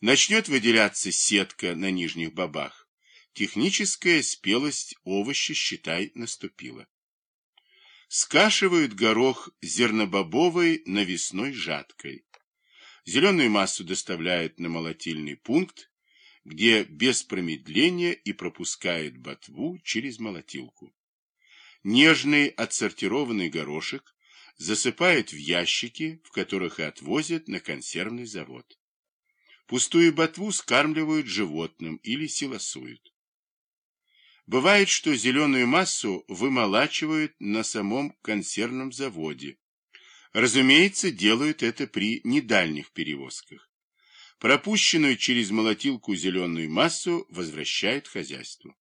Начнет выделяться сетка на нижних бобах. Техническая спелость овоща, считай, наступила. Скашивают горох зернобобовой навесной жаткой. Зеленую массу доставляют на молотильный пункт, где без промедления и пропускают ботву через молотилку. Нежный отсортированный горошек засыпают в ящики, в которых и отвозят на консервный завод. Пустую ботву скармливают животным или силосуют. Бывает, что зеленую массу вымолачивают на самом консервном заводе. Разумеется, делают это при недальних перевозках. Пропущенную через молотилку зеленую массу возвращают хозяйству.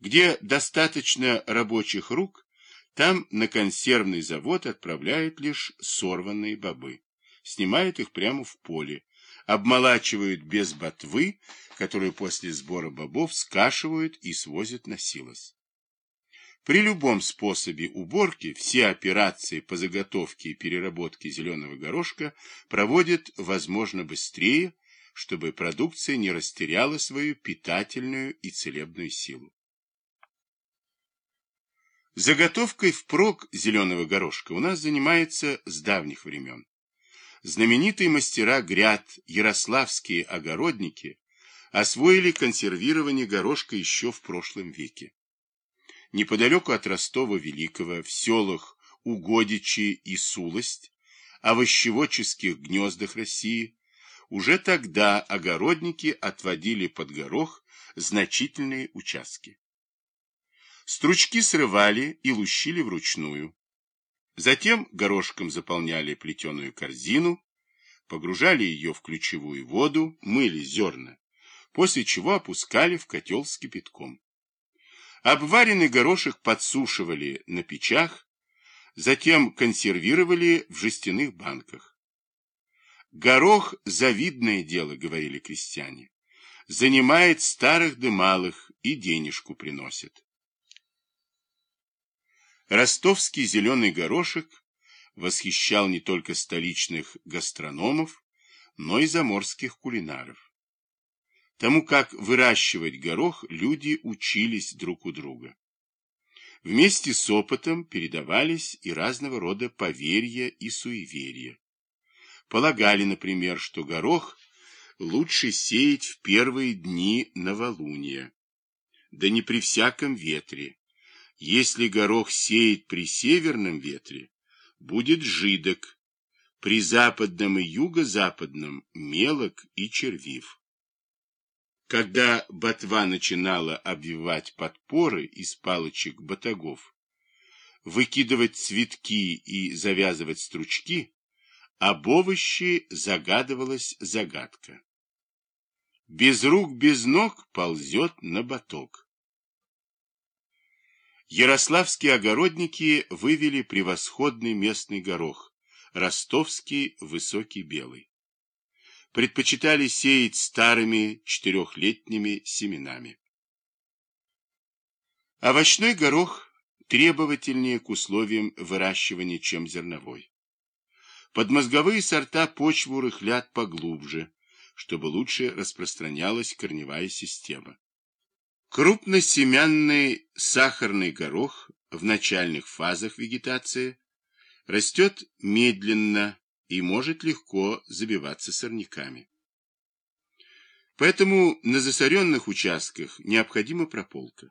Где достаточно рабочих рук, там на консервный завод отправляют лишь сорванные бобы. Снимают их прямо в поле, обмолачивают без ботвы, которую после сбора бобов скашивают и свозят на силос. При любом способе уборки все операции по заготовке и переработке зеленого горошка проводят, возможно, быстрее, чтобы продукция не растеряла свою питательную и целебную силу. Заготовкой впрок зеленого горошка у нас занимается с давних времен. Знаменитые мастера гряд, ярославские огородники, освоили консервирование горошка еще в прошлом веке. Неподалеку от Ростова Великого, в селах Угодичи и Сулость, овощеводческих гнездах России, уже тогда огородники отводили под горох значительные участки. Стручки срывали и лущили вручную. Затем горошком заполняли плетеную корзину, погружали ее в ключевую воду, мыли зерна, после чего опускали в котел с кипятком. Обваренный горошек подсушивали на печах, затем консервировали в жестяных банках. Горох – завидное дело, говорили крестьяне. Занимает старых да малых и денежку приносит. Ростовский зеленый горошек восхищал не только столичных гастрономов, но и заморских кулинаров. Тому, как выращивать горох, люди учились друг у друга. Вместе с опытом передавались и разного рода поверья и суеверия. Полагали, например, что горох лучше сеять в первые дни новолуния, да не при всяком ветре, если горох сеять при северном ветре, будет жидок, при западном и юго-западном мелок и червив. Когда ботва начинала обвивать подпоры из палочек батагов, выкидывать цветки и завязывать стручки, об овощи загадывалась загадка. Без рук, без ног ползет на боток. Ярославские огородники вывели превосходный местный горох, ростовский высокий белый. Предпочитали сеять старыми четырехлетними семенами. Овощной горох требовательнее к условиям выращивания, чем зерновой. Подмозговые сорта почву рыхлят поглубже, чтобы лучше распространялась корневая система. Крупносемянный сахарный горох в начальных фазах вегетации растет медленно и может легко забиваться сорняками. Поэтому на засоренных участках необходима прополка.